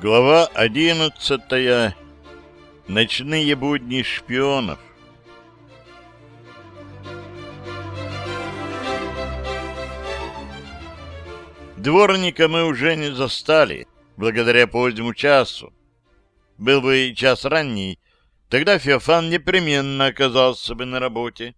Глава одиннадцатая. Ночные будни шпионов. Дворника мы уже не застали, благодаря позднему часу. Был бы час ранний, тогда Феофан непременно оказался бы на работе.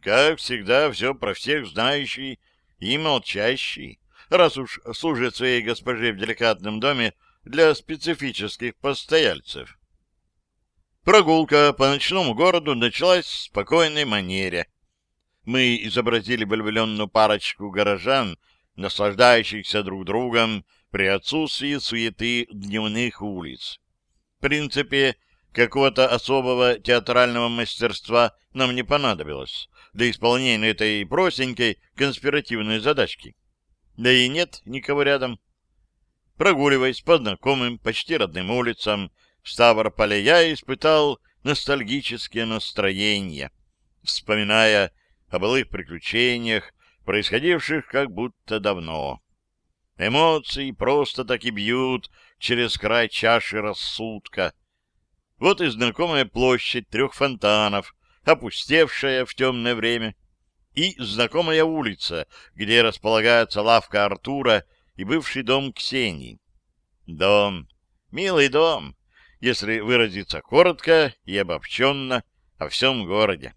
Как всегда, все про всех знающий и молчащий, раз уж служит своей госпоже в деликатном доме для специфических постояльцев. Прогулка по ночному городу началась в спокойной манере. Мы изобразили влюбленную парочку горожан, наслаждающихся друг другом при отсутствии суеты дневных улиц. В принципе, какого-то особого театрального мастерства нам не понадобилось для исполнения этой простенькой конспиративной задачки. Да и нет никого рядом. Прогуливаясь по знакомым, почти родным улицам в Ставрополе, я испытал ностальгические настроения, вспоминая о былых приключениях, происходивших как будто давно. Эмоции просто так и бьют через край чаши рассудка. Вот и знакомая площадь трех фонтанов, опустевшая в темное время, и знакомая улица, где располагается лавка Артура и бывший дом Ксении. Дом, милый дом, если выразиться коротко и обобщенно о всем городе.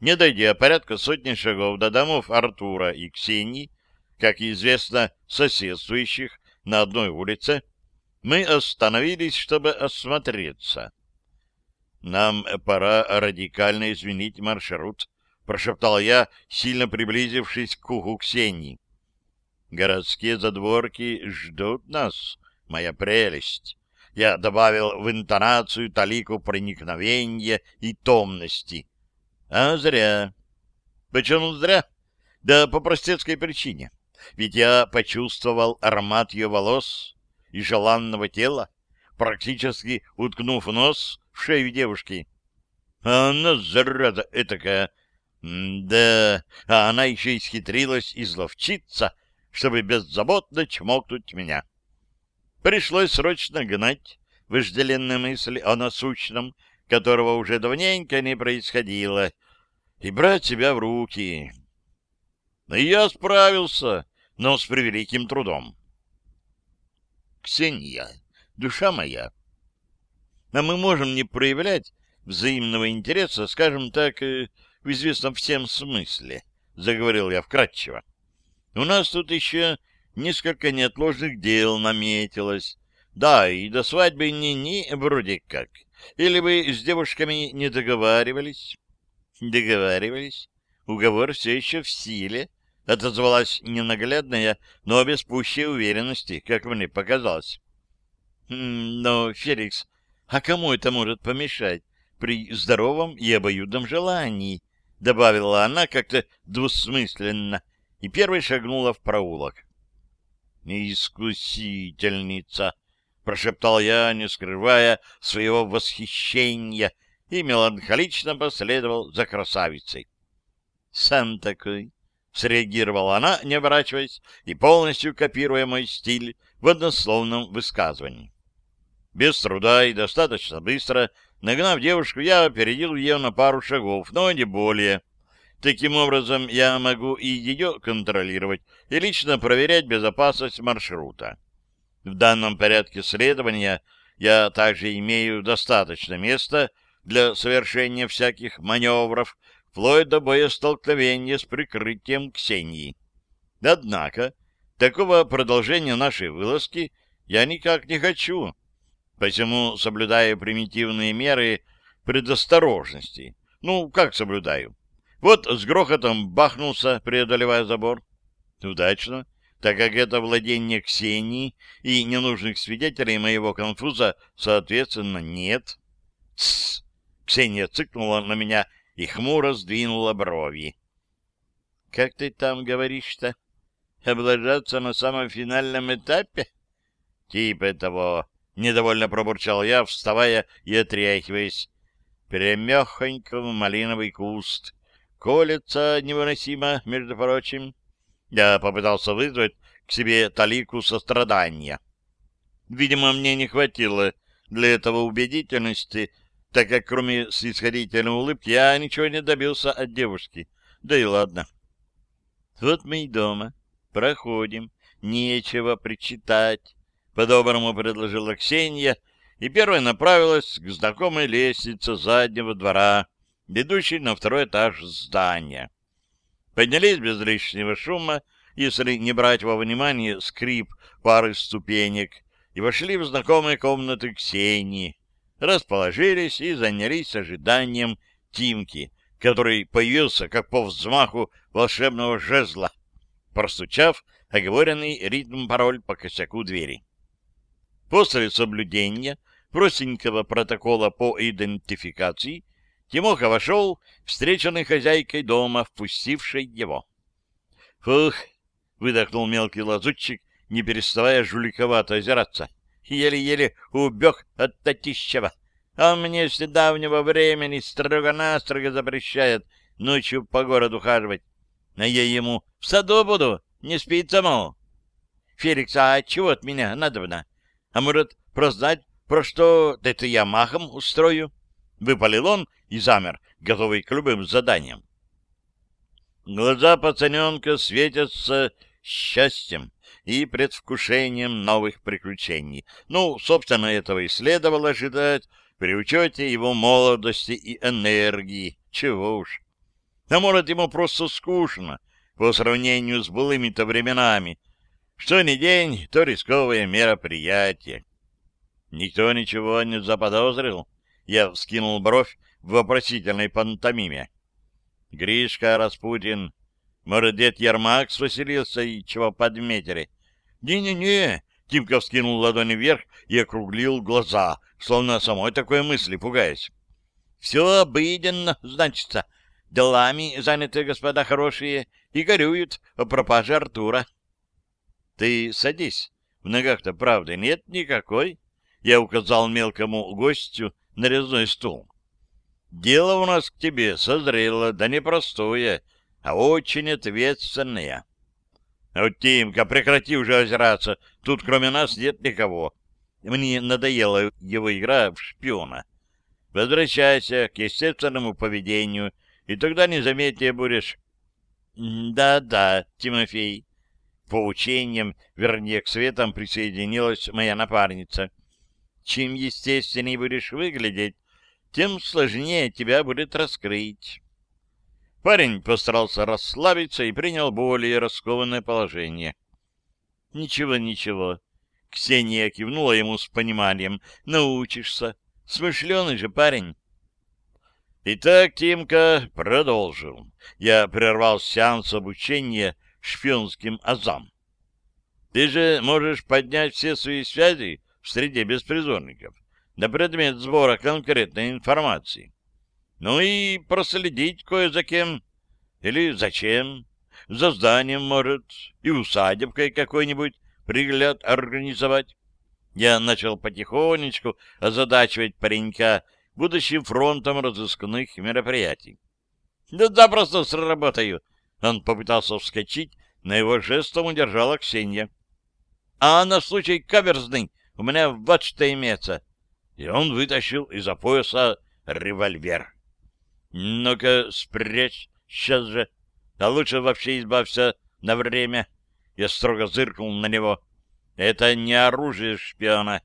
Не дойдя порядка сотни шагов до домов Артура и Ксении, как известно, соседствующих на одной улице, мы остановились, чтобы осмотреться. «Нам пора радикально изменить маршрут», — прошептал я, сильно приблизившись к уху Ксении. Городские задворки ждут нас, моя прелесть. Я добавил в интонацию талику проникновения и томности. А зря. Почему зря? Да по простецкой причине. Ведь я почувствовал аромат ее волос и желанного тела, практически уткнув нос в шею девушки. А она, зараза этакая, да, а она еще исхитрилась изловчиться — чтобы беззаботно чмокнуть меня. Пришлось срочно гнать вожделенные мысли о насущном, которого уже давненько не происходило, и брать себя в руки. И я справился, но с превеликим трудом. Ксения, душа моя, а мы можем не проявлять взаимного интереса, скажем так, э, в известном всем смысле, — заговорил я вкратчиво. У нас тут еще несколько неотложных дел наметилось. Да, и до свадьбы ни-ни вроде как. Или вы с девушками не договаривались? Договаривались. Уговор все еще в силе. Отозвалась ненаглядная, но без пущей уверенности, как мне показалось. Хм, но, Феликс, а кому это может помешать при здоровом и обоюдном желании? Добавила она как-то двусмысленно, — и первой шагнула в проулок. «Искусительница!» — прошептал я, не скрывая своего восхищения, и меланхолично последовал за красавицей. «Сам такой!» — среагировала она, не оборачиваясь, и полностью копируя мой стиль в однословном высказывании. Без труда и достаточно быстро, нагнав девушку, я опередил ее на пару шагов, но не более — Таким образом, я могу и ее контролировать, и лично проверять безопасность маршрута. В данном порядке следования я также имею достаточно места для совершения всяких маневров, вплоть до боестолкновения с прикрытием Ксении. Однако, такого продолжения нашей вылазки я никак не хочу, посему соблюдаю примитивные меры предосторожности. Ну, как соблюдаю? Вот с грохотом бахнулся, преодолевая забор. Удачно, так как это владение Ксении и ненужных свидетелей моего конфуза, соответственно, нет. Тссс! Ксения цыкнула на меня и хмуро сдвинула брови. — Как ты там говоришь-то? Облажаться на самом финальном этапе? — Типа того, — недовольно пробурчал я, вставая и отряхиваясь. Прямехонько в малиновый куст колется невыносимо, между прочим. Я попытался вызвать к себе талику сострадания. Видимо, мне не хватило для этого убедительности, так как кроме снисходительной улыбки я ничего не добился от девушки. Да и ладно. Вот мы и дома. Проходим. Нечего причитать. По-доброму предложила Ксения, и первая направилась к знакомой лестнице заднего двора, ведущей на второй этаж здания. Поднялись без лишнего шума, если не брать во внимание скрип пары ступенек, и вошли в знакомые комнаты Ксении, расположились и занялись ожиданием Тимки, который появился как по взмаху волшебного жезла, простучав оговоренный ритм-пароль по косяку двери. После соблюдения простенького протокола по идентификации Тимоха вошел, встреченный хозяйкой дома, впустившей его. «Фух!» — выдохнул мелкий лазутчик, не переставая жуликовато озираться. Еле-еле убег от Татищева. А мне с недавнего времени строго-настрого запрещает ночью по городу хаживать. А я ему в саду буду, не спится, мол. Феликс, а чего от меня надобно? А может, прознать, про что это я махом устрою? Выпалил он и замер, готовый к любым заданиям. Глаза пацаненка светятся счастьем и предвкушением новых приключений. Ну, собственно, этого и следовало ожидать при учете его молодости и энергии. Чего уж. А может, ему просто скучно по сравнению с былыми-то временами. Что ни день, то рисковое мероприятие. Никто ничего не заподозрил. Я вскинул бровь в вопросительной пантомиме. Гришка Распутин. Может, дед Ермак свасилился и чего подметили? «Не-не-не!» — Тимка вскинул ладони вверх и округлил глаза, словно самой такой мысли пугаясь. «Все обыденно, значится. Делами заняты господа хорошие и горюют о пропаже Артура». «Ты садись. В ногах-то правды нет никакой». Я указал мелкому гостю на резной стул. «Дело у нас к тебе созрело, да непростое, а очень ответственное». Вот, Тимка, прекрати уже озираться. Тут кроме нас нет никого. Мне надоела его игра в шпиона. Возвращайся к естественному поведению, и тогда незаметнее будешь. Да-да, Тимофей. По учениям, вернее, к светам присоединилась моя напарница. Чем естественнее будешь выглядеть, тем сложнее тебя будет раскрыть. Парень постарался расслабиться и принял более раскованное положение. «Ничего, ничего». Ксения кивнула ему с пониманием. «Научишься. Смышленый же парень». Итак, Тимка продолжил. Я прервал сеанс обучения шпионским азам. Ты же можешь поднять все свои связи в среде беспризорников на предмет сбора конкретной информации. Ну и проследить кое за кем. Или зачем? За зданием, может, и усадебкой какой-нибудь пригляд организовать. Я начал потихонечку озадачивать паренька будущим фронтом разыскных мероприятий. Да запросто сработаю. Он попытался вскочить, на его жестом удержала Ксения. А на случай каверзный у меня вот что имеется. И он вытащил из-за пояса револьвер. «Ну-ка, спрячь сейчас же, а лучше вообще избавься на время». Я строго зыркнул на него. «Это не оружие шпиона.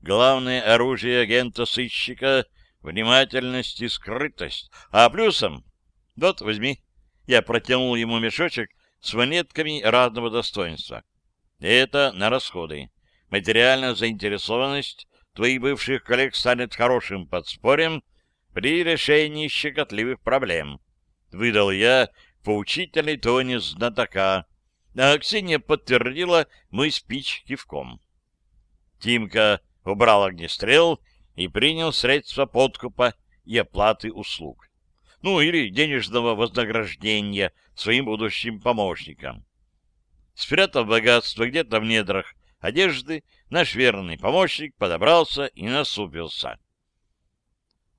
Главное оружие агента-сыщика — внимательность и скрытость. А плюсом... Вот, возьми». Я протянул ему мешочек с монетками разного достоинства. Это на расходы. Материальная заинтересованность твоих бывших коллег станет хорошим подспорьем при решении щекотливых проблем. Выдал я поучительный тоне знатока, а Ксения подтвердила мой спич кивком. Тимка убрал огнестрел и принял средства подкупа и оплаты услуг. Ну, или денежного вознаграждения своим будущим помощникам. Спрятав богатство где-то в недрах одежды, наш верный помощник подобрался и насупился.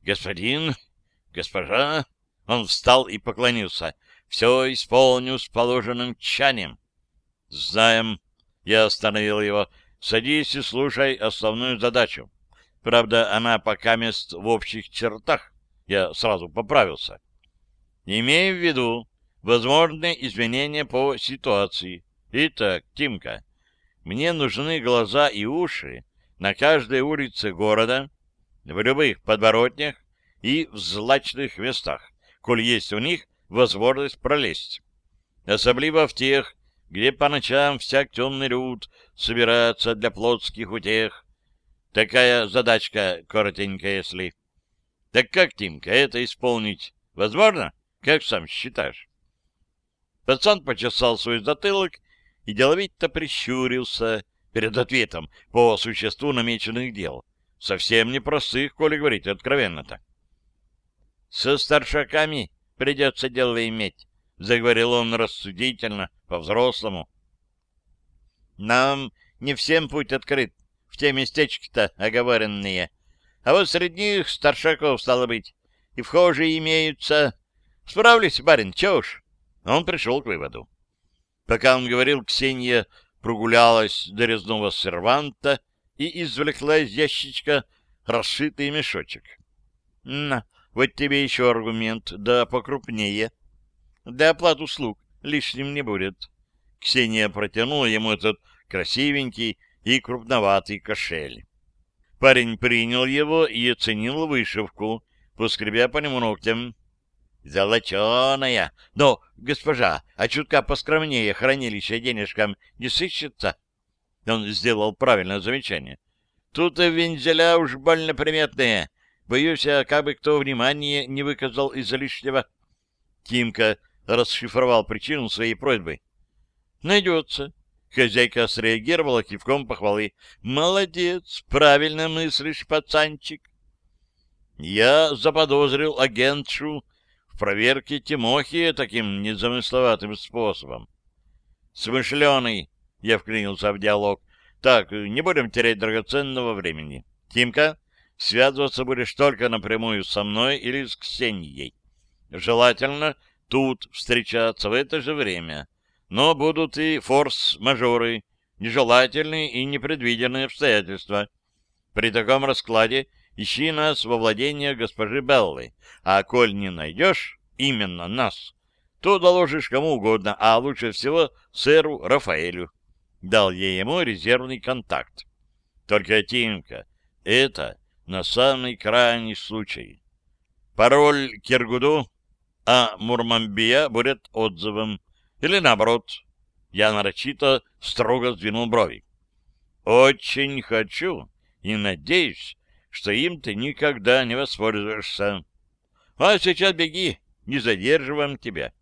«Господин, госпожа...» Он встал и поклонился. «Все исполню с положенным тщанием». «Знаем...» Я остановил его. садись и слушай основную задачу. Правда, она пока мест в общих чертах. Я сразу поправился. Имею в виду возможные изменения по ситуации. Итак, Тимка, мне нужны глаза и уши на каждой улице города, в любых подворотнях и в злачных местах, коль есть у них возможность пролезть. Особливо в тех, где по ночам всяк темный люд собирается для плотских утех. Такая задачка коротенькая, если... Так как, Тимка, это исполнить возможно? Как сам считаешь? Пацан почесал свой затылок и деловито прищурился перед ответом по существу намеченных дел. Совсем непростых, коли говорить откровенно-то. — Со старшаками придется дело иметь, — заговорил он рассудительно, по-взрослому. — Нам не всем путь открыт, в те местечки-то оговоренные. А вот среди них старшаков, стало быть, и вхожие имеются. Справлюсь, барин, чего уж? Он пришел к выводу. Пока он говорил, Ксения прогулялась до резного серванта и извлекла из ящичка расшитый мешочек. — На, вот тебе еще аргумент, да покрупнее. Да оплат услуг лишним не будет. Ксения протянула ему этот красивенький и крупноватый кошель. Парень принял его и оценил вышивку, поскребя по нему ногтем. Золоченая. Но, госпожа, а чутка поскромнее хранилище денежкам не сыщется? Он сделал правильное замечание. Тут и вензеля уж больно приметные. Боюсь, а как бы кто внимания не выказал из-за лишнего. Тимка расшифровал причину своей просьбы. Найдется. Хозяйка среагировала кивком похвалы. Молодец, правильно мыслишь, пацанчик. Я заподозрил агентшу проверке Тимохи таким незамысловатым способом. «Смышленый!» — я вклинился в диалог. «Так, не будем терять драгоценного времени. Тимка, связываться будешь только напрямую со мной или с Ксенией. Желательно тут встречаться в это же время. Но будут и форс-мажоры, нежелательные и непредвиденные обстоятельства. При таком раскладе ищи нас во владение госпожи Беллы, а коль не найдешь именно нас, то доложишь кому угодно, а лучше всего сэру Рафаэлю. Дал я ему резервный контакт. Только, Тимка, это на самый крайний случай. Пароль Киргуду, а Мурмамбия будет отзывом. Или наоборот. Я нарочито строго сдвинул брови. Очень хочу и надеюсь, что им ты никогда не воспользуешься. А сейчас беги, не задерживаем тебя.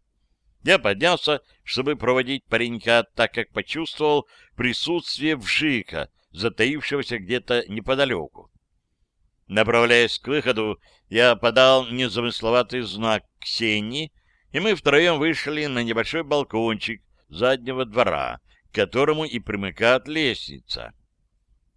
Я поднялся, чтобы проводить паренька, так как почувствовал присутствие вжика, затаившегося где-то неподалеку. Направляясь к выходу, я подал незамысловатый знак Ксении, и мы втроем вышли на небольшой балкончик заднего двора, к которому и примыкает лестница.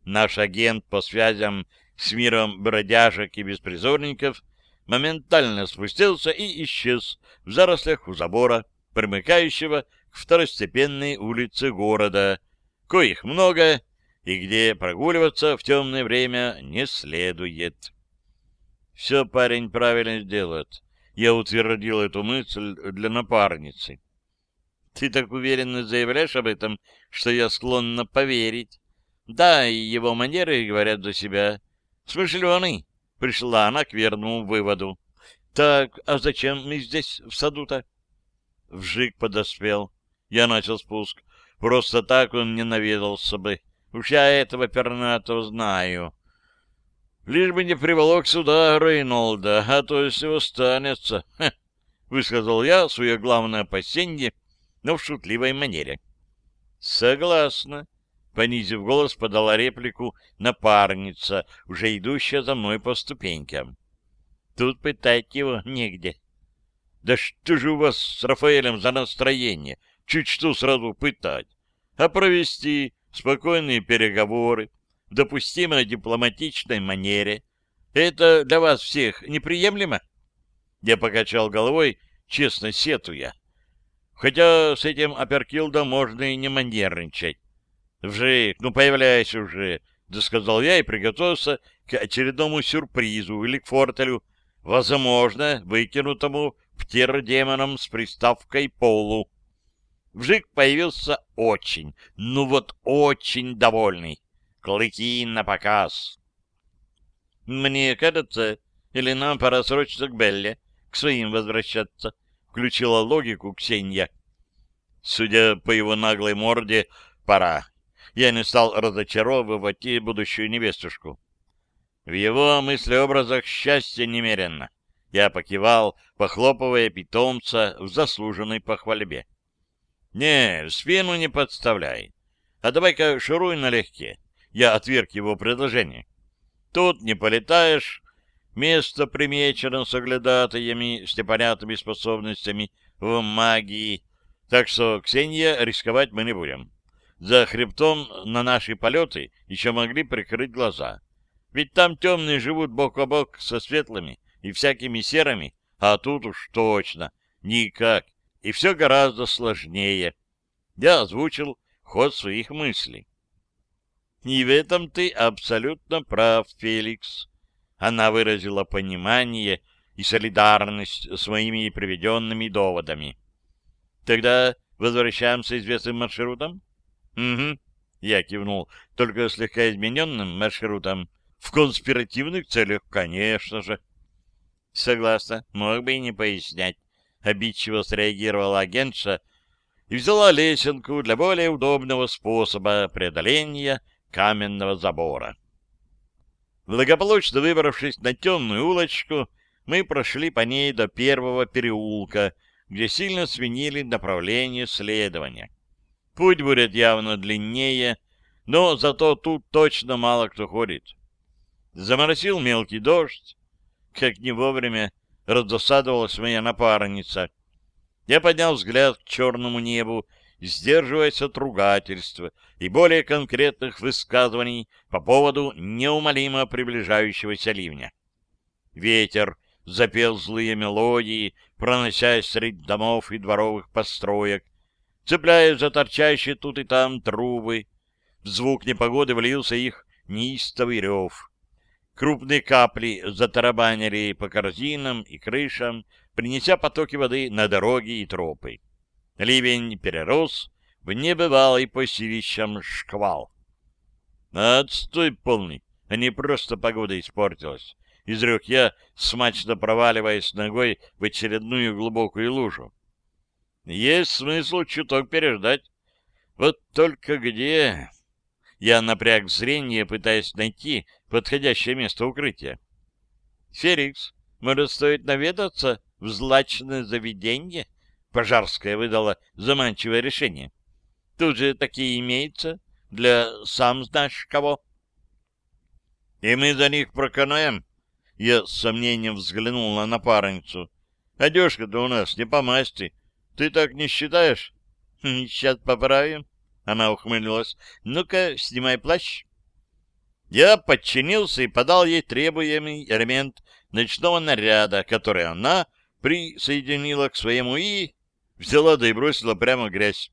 Наш агент по связям с миром бродяжек и беспризорников, моментально спустился и исчез в зарослях у забора, примыкающего к второстепенной улице города, коих много и где прогуливаться в темное время не следует. Все парень правильно сделает. Я утвердил эту мысль для напарницы. Ты так уверенно заявляешь об этом, что я склонна поверить. Да, и его манеры говорят за себя. Смышленый, пришла она к верному выводу. Так, а зачем мы здесь, в саду-то? Вжик подоспел. Я начал спуск. Просто так он не наведался бы. Уж я этого пернатого знаю. Лишь бы не приволок сюда Рейнолда, а то все останется. Высказал я свое главное опасение, но в шутливой манере. Согласна. Понизив голос, подала реплику напарница, уже идущая за мной по ступенькам. Тут пытать его негде. Да что же у вас с Рафаэлем за настроение? Чуть что сразу пытать. А провести спокойные переговоры в допустимой дипломатичной манере. Это для вас всех неприемлемо? Я покачал головой, честно сетуя. Хотя с этим Аперкилдом можно и не манерничать. Вжик, ну появляйся уже, да сказал я и приготовился к очередному сюрпризу или к фортелю, возможно, выкинутому птер-демоном с приставкой полу. Вжик появился очень, ну вот очень довольный. Клыки на показ. Мне кажется, или нам пора срочно к Белле, к своим возвращаться, включила логику Ксения. Судя по его наглой морде, пора. Я не стал разочаровывать и будущую невестушку. В его мыслеобразах счастье немерено. Я покивал, похлопывая питомца в заслуженной похвальбе. Не, спину не подставляй. А давай-ка шуруй налегке. Я отверг его предложение. Тут не полетаешь, место примечено соглядатаями с непонятными способностями в магии, так что, Ксения, рисковать мы не будем. За хребтом на наши полеты еще могли прикрыть глаза. Ведь там темные живут бок о бок со светлыми и всякими серыми, а тут уж точно никак, и все гораздо сложнее. Я озвучил ход своих мыслей. И в этом ты абсолютно прав, Феликс. Она выразила понимание и солидарность с моими приведенными доводами. Тогда возвращаемся известным маршрутом? Угу. Я кивнул, только слегка измененным маршрутом. В конспиративных целях, конечно же. Согласна, мог бы и не пояснять. Обидчиво среагировала агентша и взяла лесенку для более удобного способа преодоления каменного забора. Благополучно выбравшись на темную улочку, мы прошли по ней до первого переулка, где сильно сменили направление следования. Путь будет явно длиннее, но зато тут точно мало кто ходит. Заморосил мелкий дождь. Как не вовремя раздосадовалась моя напарница. Я поднял взгляд к черному небу, сдерживаясь от ругательства и более конкретных высказываний по поводу неумолимо приближающегося ливня. Ветер запел злые мелодии, проносясь среди домов и дворовых построек, цепляясь за торчащие тут и там трубы. В звук непогоды влился их неистовый рев. Крупные капли затарабанили по корзинам и крышам, принеся потоки воды на дороги и тропы. Ливень перерос в небывалый по силищам шквал. Отстой полный, а не просто погода испортилась изрек я, смачно проваливаясь ногой в очередную глубокую лужу. Есть смысл чуток переждать. Вот только где... Я напряг зрение, пытаясь найти подходящее место укрытия. «Феликс, может, стоит наведаться в злачное заведение?» Пожарская выдала заманчивое решение. «Тут же такие имеются для сам знаешь кого». «И мы за них проканаем?» Я с сомнением взглянул на напарницу. Одежка-то у нас не по масти. Ты так не считаешь? Сейчас поправим. Она ухмыльнулась. Ну-ка, снимай плащ. Я подчинился и подал ей требуемый элемент ночного наряда, который она присоединила к своему и взяла да и бросила прямо в грязь.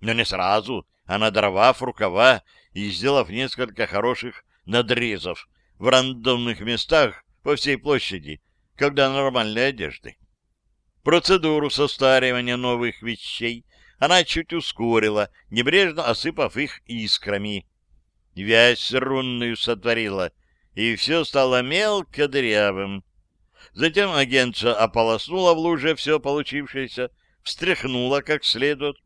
Но не сразу, а надорвав рукава и сделав несколько хороших надрезов в рандомных местах, по всей площади, когда нормальной одежды. Процедуру состаривания новых вещей она чуть ускорила, небрежно осыпав их искрами. Вязь рунную сотворила, и все стало мелко дырявым. Затем агентша ополоснула в луже все получившееся, встряхнула как следует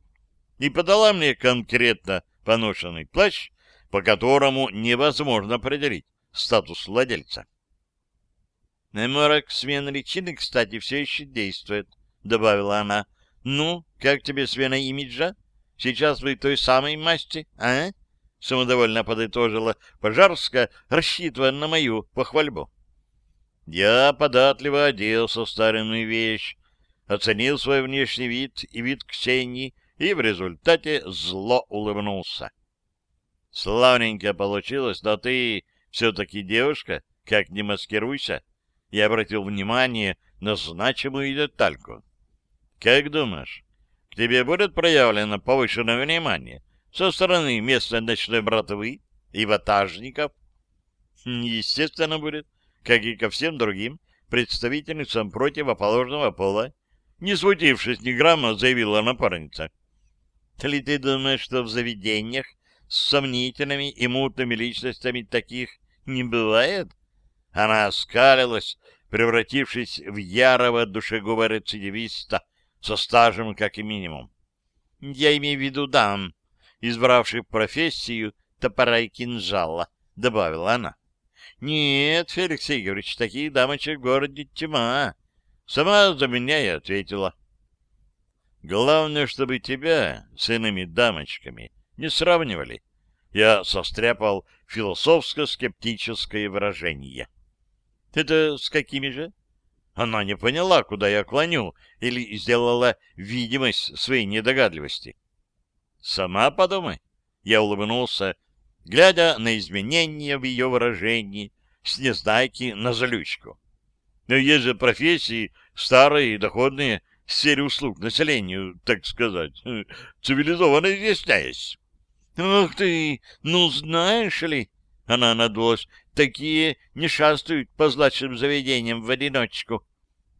и подала мне конкретно поношенный плащ, по которому невозможно определить статус владельца. «Морок смены личины, кстати, все еще действует», — добавила она. «Ну, как тебе смена имиджа? Сейчас вы той самой масти, а?» Самодовольно подытожила Пожарская, рассчитывая на мою похвальбу. Я податливо оделся в старинную вещь, оценил свой внешний вид и вид Ксении и в результате зло улыбнулся. Славненько получилось, но ты все-таки девушка, как не маскируйся я обратил внимание на значимую детальку. «Как думаешь, к тебе будет проявлено повышенное внимание со стороны местной ночной братвы и ватажников? Естественно, будет, как и ко всем другим представительницам противоположного пола. Не смутившись ни грамма, заявила напарница. — Ли ты думаешь, что в заведениях с сомнительными и мутными личностями таких не бывает? Она оскалилась, превратившись в ярого душегуба рецидивиста со стажем как и минимум. Я имею в виду дам, избравших профессию топора и кинжала, — добавила она. — Нет, Феликс Игоревич, таких дамочек в городе тьма. Сама за меня и ответила. — Главное, чтобы тебя с иными дамочками не сравнивали. Я состряпал философско-скептическое выражение. — Это с какими же? Она не поняла, куда я клоню, или сделала видимость своей недогадливости. «Сама подумай», — я улыбнулся, глядя на изменения в ее выражении с незнайки на залючку. Но есть же профессии старые и доходные, с серии услуг населению, так сказать, цивилизованно изъясняясь. «Ах ты, ну знаешь ли...» — она надулась. «Такие не шастают по злачным заведениям в одиночку».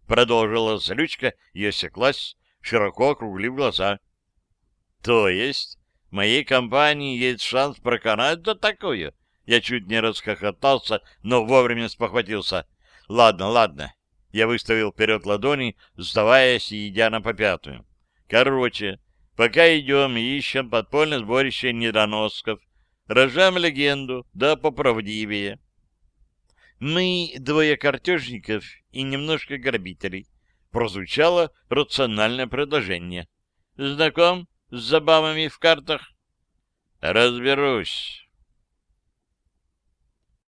Продолжила Залючка и осеклась, широко округлив глаза. То есть в моей компании есть шанс проканать да такое? Я чуть не расхохотался, но вовремя спохватился. Ладно, ладно. Я выставил вперед ладони, сдаваясь и идя на попятую. Короче, пока идем и ищем подпольное сборище недоносков, рожаем легенду, да поправдивее. Мы двое картежников и немножко грабителей. Прозвучало рациональное предложение. Знаком? с забавами в картах? — Разберусь.